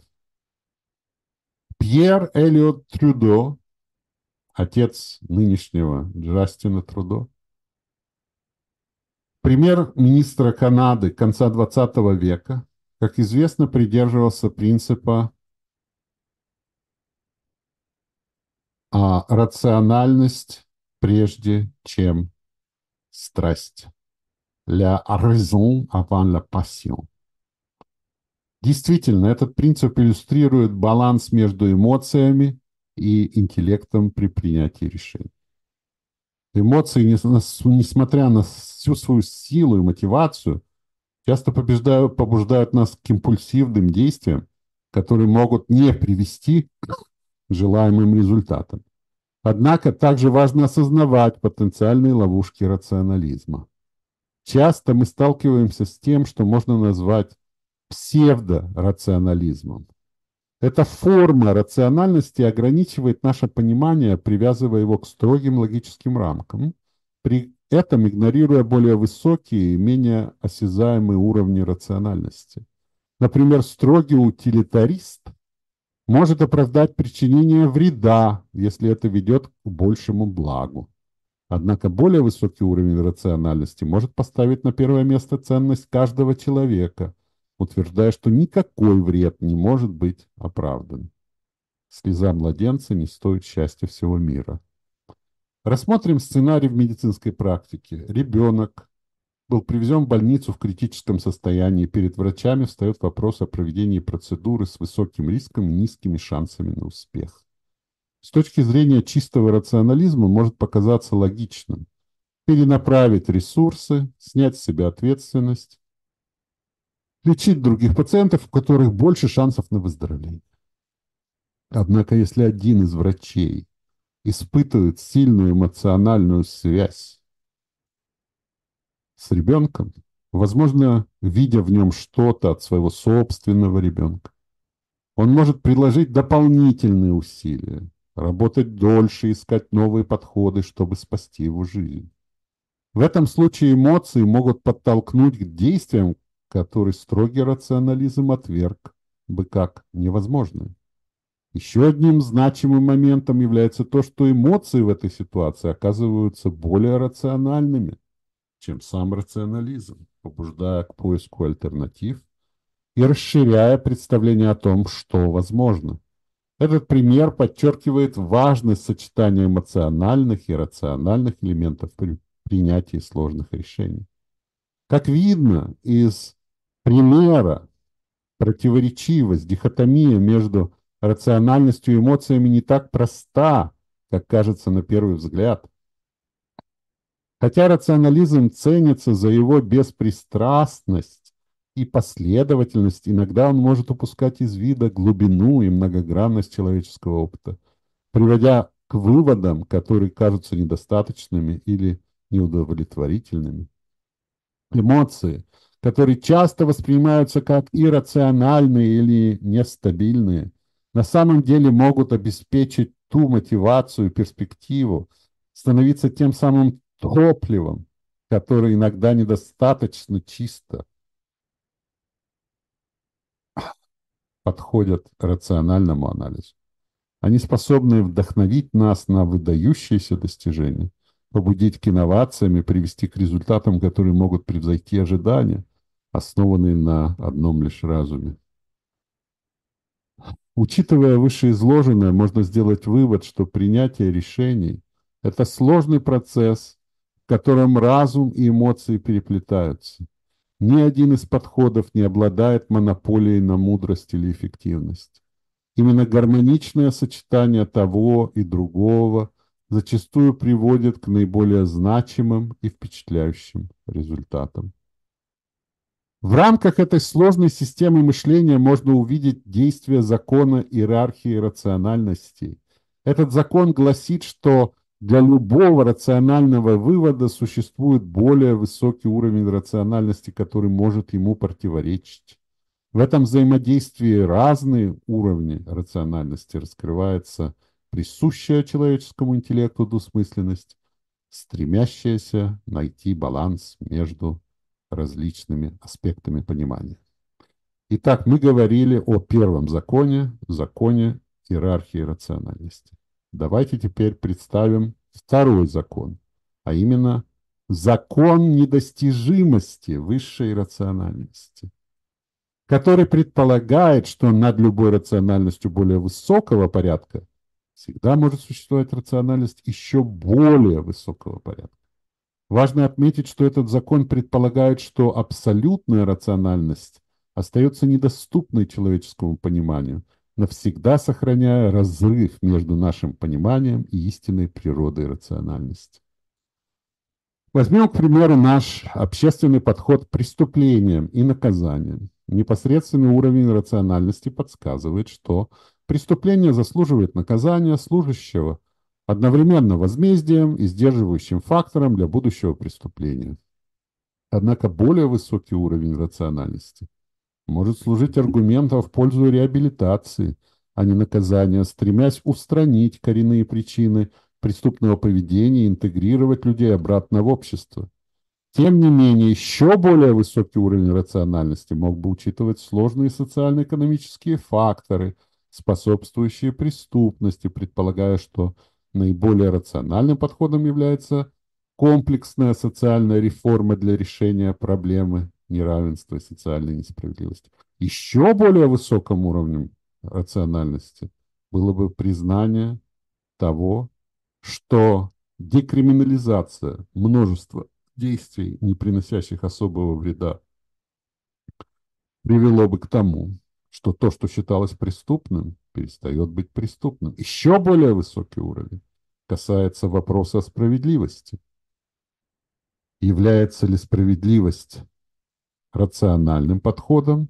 Пьер Элиот Трюдо, отец нынешнего Джастина Трудо, премьер-министра Канады конца XX века, как известно, придерживался принципа а рациональность прежде, чем страсть. La raison avant la passion. Действительно, этот принцип иллюстрирует баланс между эмоциями и интеллектом при принятии решений. Эмоции, несмотря на всю свою силу и мотивацию, часто побеждают, побуждают нас к импульсивным действиям, которые могут не привести к желаемым результатам. Однако также важно осознавать потенциальные ловушки рационализма. Часто мы сталкиваемся с тем, что можно назвать псевдорационализмом. Эта форма рациональности ограничивает наше понимание, привязывая его к строгим логическим рамкам, при этом игнорируя более высокие и менее осязаемые уровни рациональности. Например, строгий утилитарист может оправдать причинение вреда, если это ведет к большему благу. Однако более высокий уровень рациональности может поставить на первое место ценность каждого человека, утверждая, что никакой вред не может быть оправдан. Слеза младенца не стоит счастья всего мира. Рассмотрим сценарий в медицинской практике. Ребенок был привезен в больницу в критическом состоянии. Перед врачами встает вопрос о проведении процедуры с высоким риском и низкими шансами на успех. С точки зрения чистого рационализма может показаться логичным перенаправить ресурсы, снять с себя ответственность, лечить других пациентов, у которых больше шансов на выздоровление. Однако, если один из врачей испытывает сильную эмоциональную связь с ребенком, возможно, видя в нем что-то от своего собственного ребенка, он может приложить дополнительные усилия, работать дольше, искать новые подходы, чтобы спасти его жизнь. В этом случае эмоции могут подтолкнуть к действиям, которые строгий рационализм отверг бы как невозможные. Еще одним значимым моментом является то, что эмоции в этой ситуации оказываются более рациональными, чем сам рационализм, побуждая к поиску альтернатив и расширяя представление о том, что возможно. Этот пример подчеркивает важность сочетания эмоциональных и рациональных элементов при принятии сложных решений. Как видно из примера, противоречивость, дихотомия между рациональностью и эмоциями не так проста, как кажется на первый взгляд. Хотя рационализм ценится за его беспристрастность и последовательность, иногда он может упускать из вида глубину и многогранность человеческого опыта, приводя к выводам, которые кажутся недостаточными или неудовлетворительными. Эмоции, которые часто воспринимаются как иррациональные или нестабильные, на самом деле могут обеспечить ту мотивацию, перспективу, становиться тем самым топливом, которое иногда недостаточно чисто подходят рациональному анализу. Они способны вдохновить нас на выдающиеся достижения, побудить к инновациям и привести к результатам, которые могут превзойти ожидания, основанные на одном лишь разуме. Учитывая вышеизложенное, можно сделать вывод, что принятие решений – это сложный процесс, в котором разум и эмоции переплетаются. Ни один из подходов не обладает монополией на мудрость или эффективность. Именно гармоничное сочетание того и другого зачастую приводит к наиболее значимым и впечатляющим результатам. В рамках этой сложной системы мышления можно увидеть действие закона иерархии рациональностей. Этот закон гласит, что для любого рационального вывода существует более высокий уровень рациональности, который может ему противоречить. В этом взаимодействии разные уровни рациональности раскрывается присущая человеческому интеллекту двусмысленность, стремящаяся найти баланс между различными аспектами понимания. Итак, мы говорили о первом законе, законе иерархии рациональности. Давайте теперь представим второй закон, а именно закон недостижимости высшей рациональности, который предполагает, что над любой рациональностью более высокого порядка всегда может существовать рациональность еще более высокого порядка. Важно отметить, что этот закон предполагает, что абсолютная рациональность остается недоступной человеческому пониманию – навсегда сохраняя разрыв между нашим пониманием и истинной природой рациональности. Возьмем, к примеру, наш общественный подход к преступлениям и наказаниям. Непосредственный уровень рациональности подсказывает, что преступление заслуживает наказания служащего одновременно возмездием и сдерживающим фактором для будущего преступления. Однако более высокий уровень рациональности может служить аргументом в пользу реабилитации, а не наказания, стремясь устранить коренные причины преступного поведения и интегрировать людей обратно в общество. Тем не менее, еще более высокий уровень рациональности мог бы учитывать сложные социально-экономические факторы, способствующие преступности, предполагая, что наиболее рациональным подходом является комплексная социальная реформа для решения проблемы неравенства и социальной несправедливости. Еще более высоким уровнем рациональности было бы признание того, что декриминализация множества действий, не приносящих особого вреда, привело бы к тому, что то, что считалось преступным, перестает быть преступным. Еще более высокий уровень касается вопроса о справедливости. Является ли справедливость рациональным подходом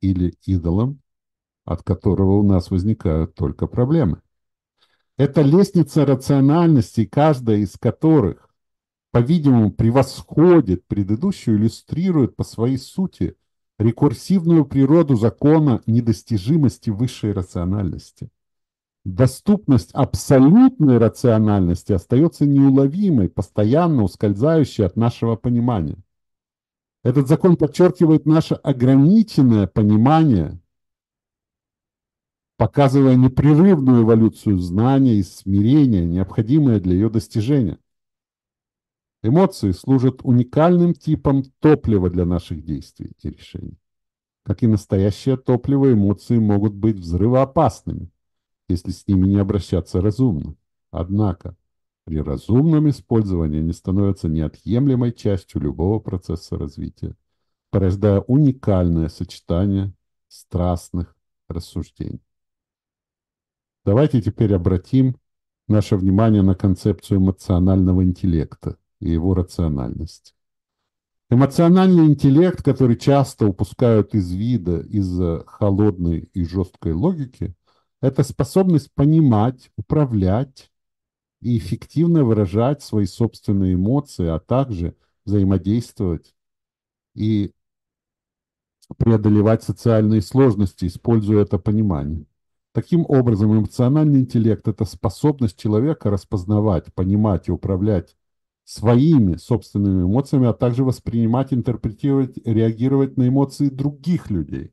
или идолом, от которого у нас возникают только проблемы? Это лестница рациональности, каждая из которых, по-видимому, превосходит предыдущую, иллюстрирует по своей сути рекурсивную природу закона недостижимости высшей рациональности. Доступность абсолютной рациональности остается неуловимой, постоянно ускользающей от нашего понимания. Этот закон подчеркивает наше ограниченное понимание показывая непрерывную эволюцию знания и смирения, необходимое для ее достижения. Эмоции служат уникальным типом топлива для наших действий и решений. Как и настоящее топливо, эмоции могут быть взрывоопасными, если с ними не обращаться разумно. Однако, при разумном использовании они становятся неотъемлемой частью любого процесса развития, порождая уникальное сочетание страстных рассуждений. Давайте теперь обратим наше внимание на концепцию эмоционального интеллекта и его рациональность. Эмоциональный интеллект, который часто упускают из вида из-за холодной и жесткой логики, это способность понимать, управлять и эффективно выражать свои собственные эмоции, а также взаимодействовать и преодолевать социальные сложности, используя это понимание. Таким образом, эмоциональный интеллект – это способность человека распознавать, понимать и управлять своими собственными эмоциями, а также воспринимать, интерпретировать, реагировать на эмоции других людей.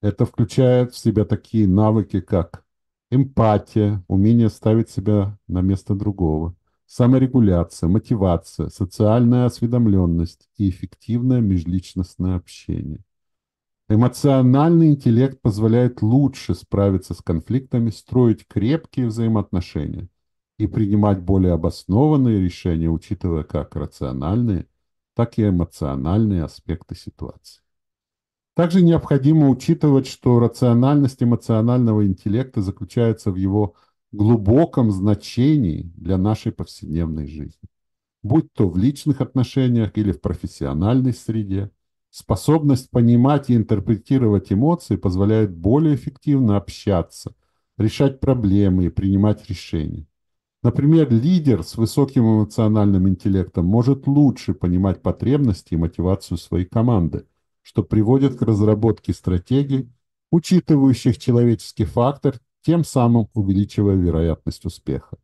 Это включает в себя такие навыки, как эмпатия, умение ставить себя на место другого, саморегуляция, мотивация, социальная осведомленность и эффективное межличностное общение. Эмоциональный интеллект позволяет лучше справиться с конфликтами, строить крепкие взаимоотношения и принимать более обоснованные решения, учитывая как рациональные, так и эмоциональные аспекты ситуации. Также необходимо учитывать, что рациональность эмоционального интеллекта заключается в его глубоком значении для нашей повседневной жизни, будь то в личных отношениях или в профессиональной среде, Способность понимать и интерпретировать эмоции позволяет более эффективно общаться, решать проблемы и принимать решения. Например, лидер с высоким эмоциональным интеллектом может лучше понимать потребности и мотивацию своей команды, что приводит к разработке стратегий, учитывающих человеческий фактор, тем самым увеличивая вероятность успеха.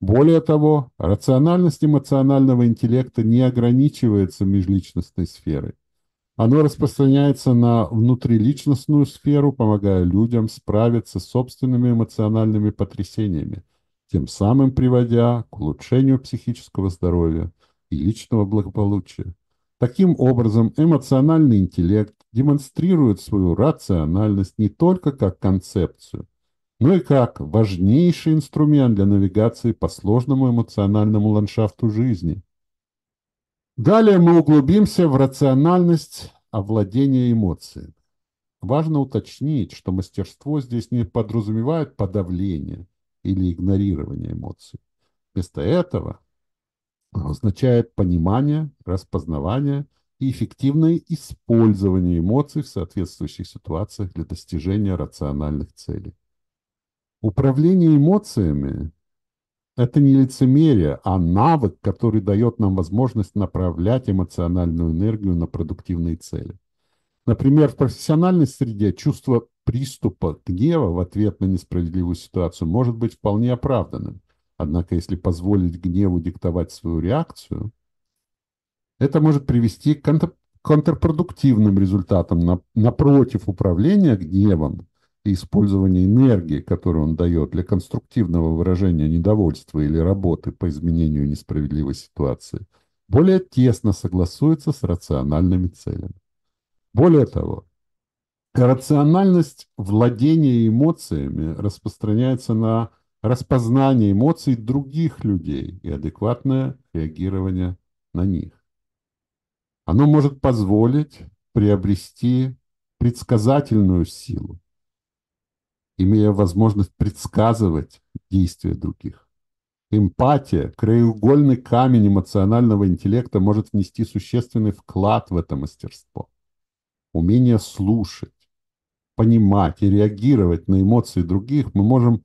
Более того, рациональность эмоционального интеллекта не ограничивается межличностной сферой. Оно распространяется на внутриличностную сферу, помогая людям справиться с собственными эмоциональными потрясениями, тем самым приводя к улучшению психического здоровья и личного благополучия. Таким образом, эмоциональный интеллект демонстрирует свою рациональность не только как концепцию, но и как важнейший инструмент для навигации по сложному эмоциональному ландшафту жизни – Далее мы углубимся в рациональность овладения эмоциями. Важно уточнить, что мастерство здесь не подразумевает подавление или игнорирование эмоций. Вместо этого означает понимание, распознавание и эффективное использование эмоций в соответствующих ситуациях для достижения рациональных целей. Управление эмоциями – это не лицемерие, а навык, который дает нам возможность направлять эмоциональную энергию на продуктивные цели. Например, в профессиональной среде чувство приступа гнева в ответ на несправедливую ситуацию может быть вполне оправданным. Однако, если позволить гневу диктовать свою реакцию, это может привести к контр контрпродуктивным результатам. Напротив, управления гневом и использования энергии, которую он дает для конструктивного выражения недовольства или работы по изменению несправедливой ситуации, более тесно согласуется с рациональными целями. Более того, рациональность владения эмоциями распространяется на распознание эмоций других людей и адекватное реагирование на них. Оно может позволить приобрести предсказательную силу, имея возможность предсказывать действия других. Эмпатия, краеугольный камень эмоционального интеллекта, может внести существенный вклад в это мастерство. Умение слушать, понимать и реагировать на эмоции других мы можем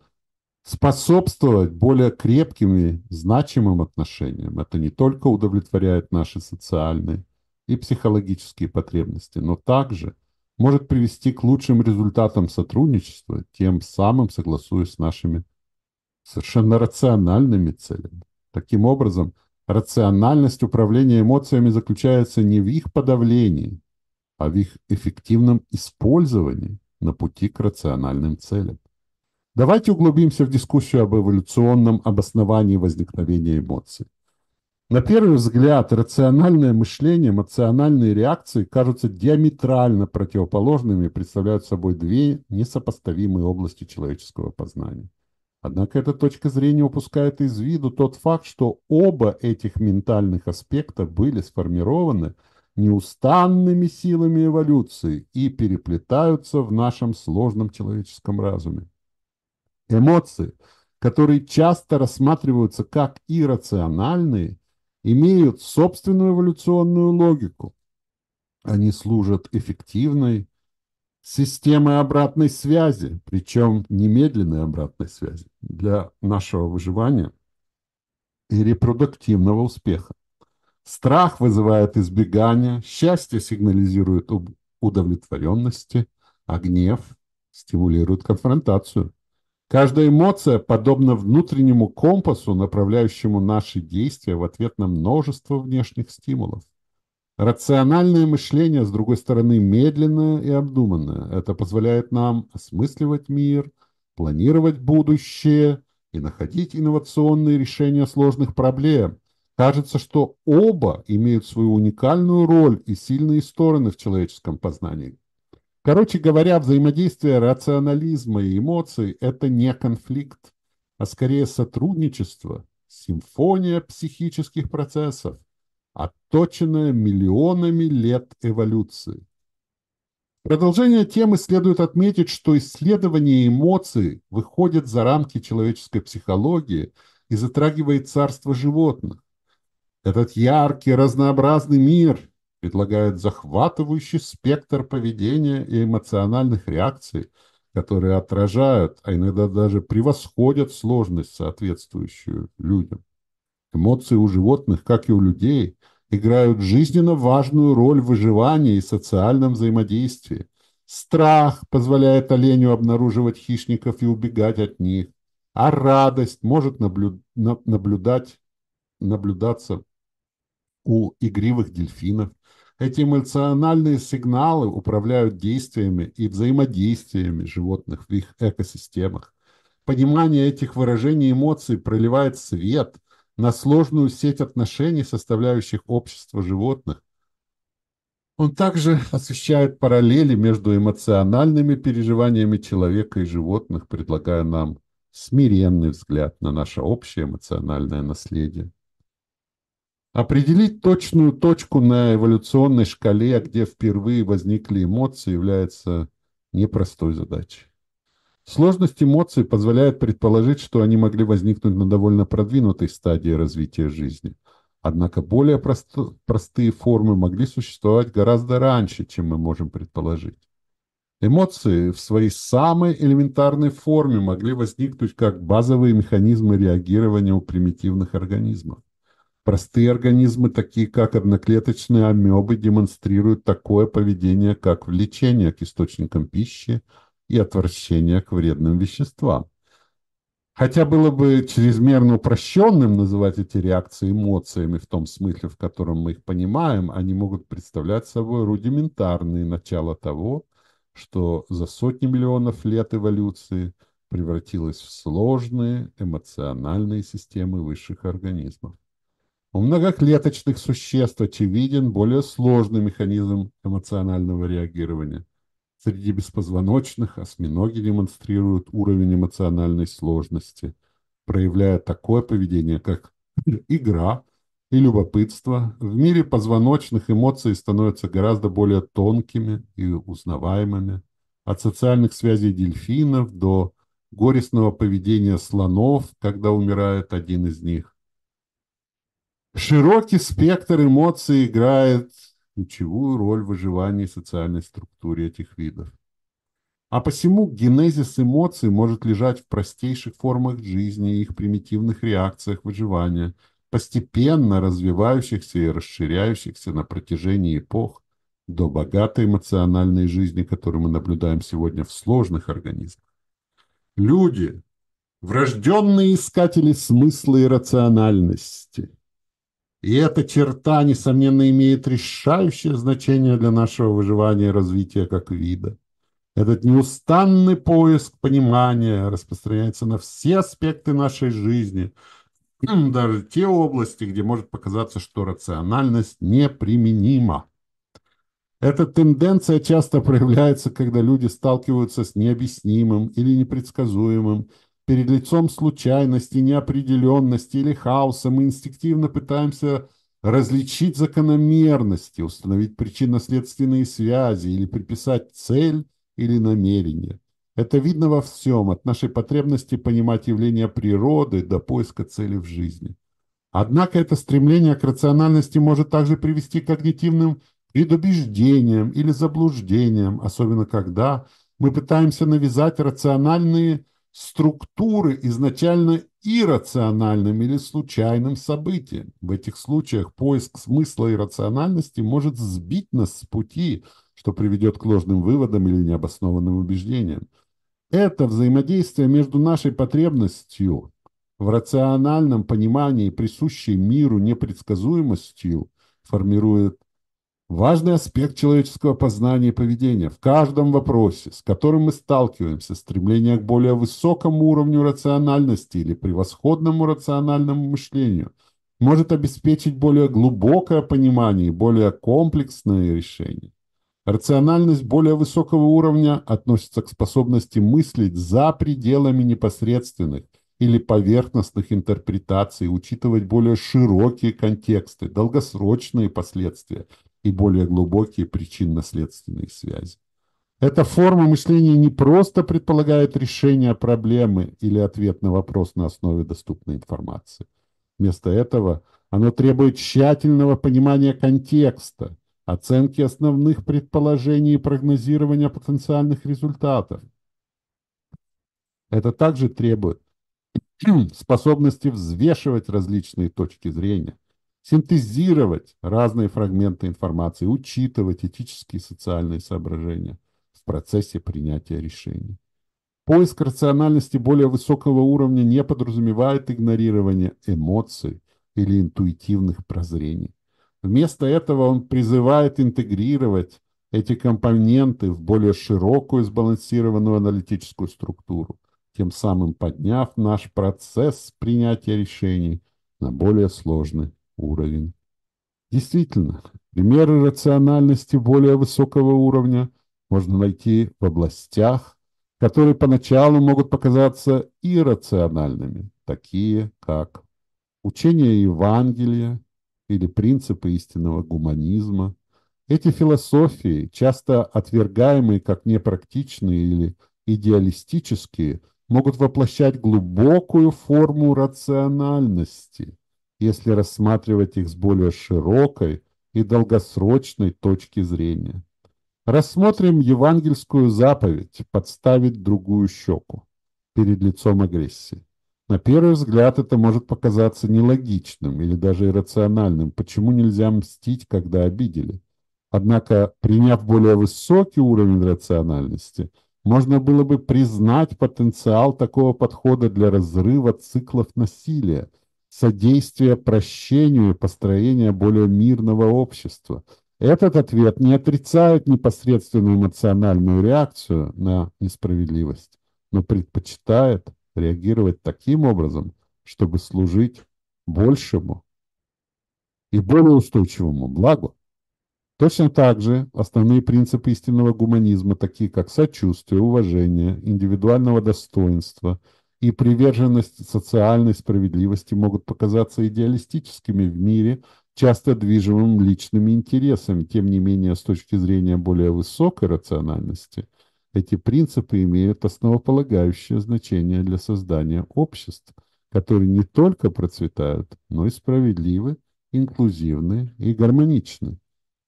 способствовать более крепким и значимым отношениям. Это не только удовлетворяет наши социальные и психологические потребности, но также может привести к лучшим результатам сотрудничества, тем самым согласуясь с нашими совершенно рациональными целями. Таким образом, рациональность управления эмоциями заключается не в их подавлении, а в их эффективном использовании на пути к рациональным целям. Давайте углубимся в дискуссию об эволюционном обосновании возникновения эмоций. На первый взгляд, рациональное мышление, эмоциональные реакции кажутся диаметрально противоположными и представляют собой две несопоставимые области человеческого познания. Однако эта точка зрения упускает из виду тот факт, что оба этих ментальных аспекта были сформированы неустанными силами эволюции и переплетаются в нашем сложном человеческом разуме. Эмоции, которые часто рассматриваются как иррациональные, имеют собственную эволюционную логику. Они служат эффективной системой обратной связи, причем немедленной обратной связи для нашего выживания и репродуктивного успеха. Страх вызывает избегание, счастье сигнализирует об удовлетворенности, а гнев стимулирует конфронтацию. Каждая эмоция подобна внутреннему компасу, направляющему наши действия в ответ на множество внешних стимулов. Рациональное мышление, с другой стороны, медленное и обдуманное. Это позволяет нам осмысливать мир, планировать будущее и находить инновационные решения сложных проблем. Кажется, что оба имеют свою уникальную роль и сильные стороны в человеческом познании. Короче говоря, взаимодействие рационализма и эмоций – это не конфликт, а скорее сотрудничество, симфония психических процессов, отточенная миллионами лет эволюции. продолжение темы следует отметить, что исследование эмоций выходит за рамки человеческой психологии и затрагивает царство животных. Этот яркий, разнообразный мир – предлагает захватывающий спектр поведения и эмоциональных реакций, которые отражают, а иногда даже превосходят сложность, соответствующую людям. Эмоции у животных, как и у людей, играют жизненно важную роль в выживании и социальном взаимодействии. Страх позволяет оленю обнаруживать хищников и убегать от них, а радость может наблю... наблюдать, наблюдаться у игривых дельфинов, эти эмоциональные сигналы управляют действиями и взаимодействиями животных в их экосистемах. Понимание этих выражений эмоций проливает свет на сложную сеть отношений, составляющих общество животных. Он также освещает параллели между эмоциональными переживаниями человека и животных, предлагая нам смиренный взгляд на наше общее эмоциональное наследие. Определить точную точку на эволюционной шкале, где впервые возникли эмоции, является непростой задачей. Сложность эмоций позволяет предположить, что они могли возникнуть на довольно продвинутой стадии развития жизни. Однако более просто, простые формы могли существовать гораздо раньше, чем мы можем предположить. Эмоции в своей самой элементарной форме могли возникнуть как базовые механизмы реагирования у примитивных организмов. Простые организмы, такие как одноклеточные амебы, демонстрируют такое поведение, как влечение к источникам пищи и отвращение к вредным веществам. Хотя было бы чрезмерно упрощенным называть эти реакции эмоциями в том смысле, в котором мы их понимаем, они могут представлять собой рудиментарные начала того, что за сотни миллионов лет эволюции превратилось в сложные эмоциональные системы высших организмов. У многоклеточных существ очевиден более сложный механизм эмоционального реагирования. Среди беспозвоночных осьминоги демонстрируют уровень эмоциональной сложности, проявляя такое поведение, как игра и любопытство. В мире позвоночных эмоции становятся гораздо более тонкими и узнаваемыми. От социальных связей дельфинов до горестного поведения слонов, когда умирает один из них. Широкий спектр эмоций играет ключевую роль в выживании социальной структуре этих видов. А посему генезис эмоций может лежать в простейших формах жизни и их примитивных реакциях выживания, постепенно развивающихся и расширяющихся на протяжении эпох до богатой эмоциональной жизни, которую мы наблюдаем сегодня в сложных организмах. Люди – врожденные искатели смысла и рациональности – и эта черта, несомненно, имеет решающее значение для нашего выживания и развития как вида. Этот неустанный поиск понимания распространяется на все аспекты нашей жизни, даже те области, где может показаться, что рациональность неприменима. Эта тенденция часто проявляется, когда люди сталкиваются с необъяснимым или непредсказуемым, перед лицом случайности, неопределенности или хаоса мы инстинктивно пытаемся различить закономерности, установить причинно-следственные связи или приписать цель или намерение. Это видно во всем, от нашей потребности понимать явления природы до поиска цели в жизни. Однако это стремление к рациональности может также привести к когнитивным предубеждениям или заблуждениям, особенно когда мы пытаемся навязать рациональные структуры изначально иррациональным или случайным событием. В этих случаях поиск смысла и рациональности может сбить нас с пути, что приведет к ложным выводам или необоснованным убеждениям. Это взаимодействие между нашей потребностью в рациональном понимании, присущей миру непредсказуемостью, формирует Важный аспект человеческого познания и поведения в каждом вопросе, с которым мы сталкиваемся, стремление к более высокому уровню рациональности или превосходному рациональному мышлению, может обеспечить более глубокое понимание и более комплексное решение. Рациональность более высокого уровня относится к способности мыслить за пределами непосредственных или поверхностных интерпретаций, учитывать более широкие контексты, долгосрочные последствия – и более глубокие причинно-следственные связи. Эта форма мышления не просто предполагает решение проблемы или ответ на вопрос на основе доступной информации. Вместо этого оно требует тщательного понимания контекста, оценки основных предположений и прогнозирования потенциальных результатов. Это также требует способности взвешивать различные точки зрения, синтезировать разные фрагменты информации, учитывать этические и социальные соображения в процессе принятия решений. Поиск рациональности более высокого уровня не подразумевает игнорирование эмоций или интуитивных прозрений. Вместо этого он призывает интегрировать эти компоненты в более широкую сбалансированную аналитическую структуру, тем самым подняв наш процесс принятия решений на более сложный уровень. Действительно, примеры рациональности более высокого уровня можно найти в областях, которые поначалу могут показаться иррациональными, такие как учение Евангелия или принципы истинного гуманизма. Эти философии, часто отвергаемые как непрактичные или идеалистические, могут воплощать глубокую форму рациональности – если рассматривать их с более широкой и долгосрочной точки зрения. Рассмотрим евангельскую заповедь «подставить другую щеку» перед лицом агрессии. На первый взгляд это может показаться нелогичным или даже иррациональным. Почему нельзя мстить, когда обидели? Однако, приняв более высокий уровень рациональности, можно было бы признать потенциал такого подхода для разрыва циклов насилия, содействия прощению и построения более мирного общества. Этот ответ не отрицает непосредственную эмоциональную реакцию на несправедливость, но предпочитает реагировать таким образом, чтобы служить большему и более устойчивому благу. Точно так же основные принципы истинного гуманизма, такие как сочувствие, уважение, индивидуального достоинства и приверженность социальной справедливости могут показаться идеалистическими в мире, часто движимым личными интересами. Тем не менее, с точки зрения более высокой рациональности, эти принципы имеют основополагающее значение для создания обществ, которые не только процветают, но и справедливы, инклюзивны и гармоничны.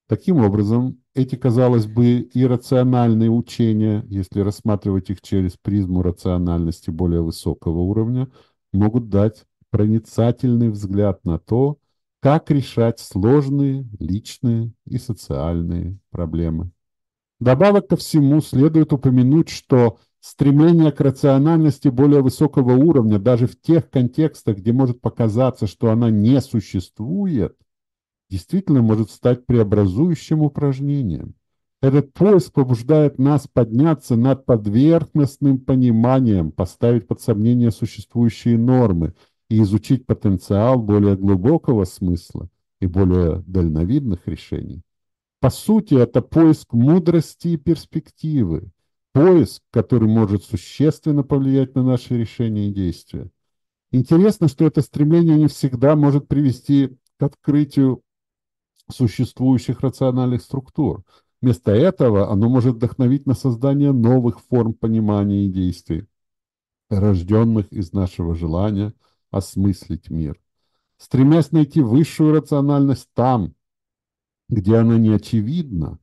Таким образом, эти, казалось бы, иррациональные учения, если рассматривать их через призму рациональности более высокого уровня, могут дать проницательный взгляд на то, как решать сложные личные и социальные проблемы. Добавок ко всему следует упомянуть, что стремление к рациональности более высокого уровня, даже в тех контекстах, где может показаться, что она не существует, действительно может стать преобразующим упражнением. Этот поиск побуждает нас подняться над поверхностным пониманием, поставить под сомнение существующие нормы и изучить потенциал более глубокого смысла и более дальновидных решений. По сути, это поиск мудрости и перспективы, поиск, который может существенно повлиять на наши решения и действия. Интересно, что это стремление не всегда может привести к открытию существующих рациональных структур. Вместо этого оно может вдохновить на создание новых форм понимания и действий, рожденных из нашего желания осмыслить мир. Стремясь найти высшую рациональность там, где она не очевидна,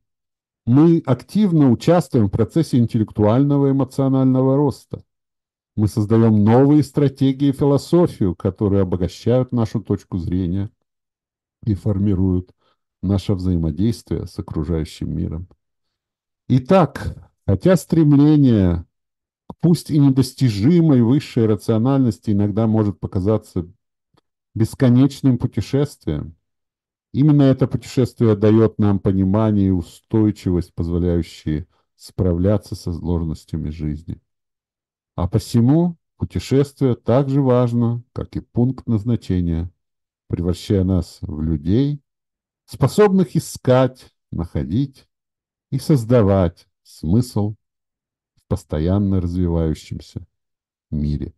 мы активно участвуем в процессе интеллектуального и эмоционального роста. Мы создаем новые стратегии и философию, которые обогащают нашу точку зрения и формируют наше взаимодействие с окружающим миром. Итак, хотя стремление к пусть и недостижимой высшей рациональности иногда может показаться бесконечным путешествием, именно это путешествие дает нам понимание и устойчивость, позволяющие справляться со сложностями жизни. А посему путешествие так же важно, как и пункт назначения, превращая нас в людей, способных искать, находить и создавать смысл в постоянно развивающемся мире.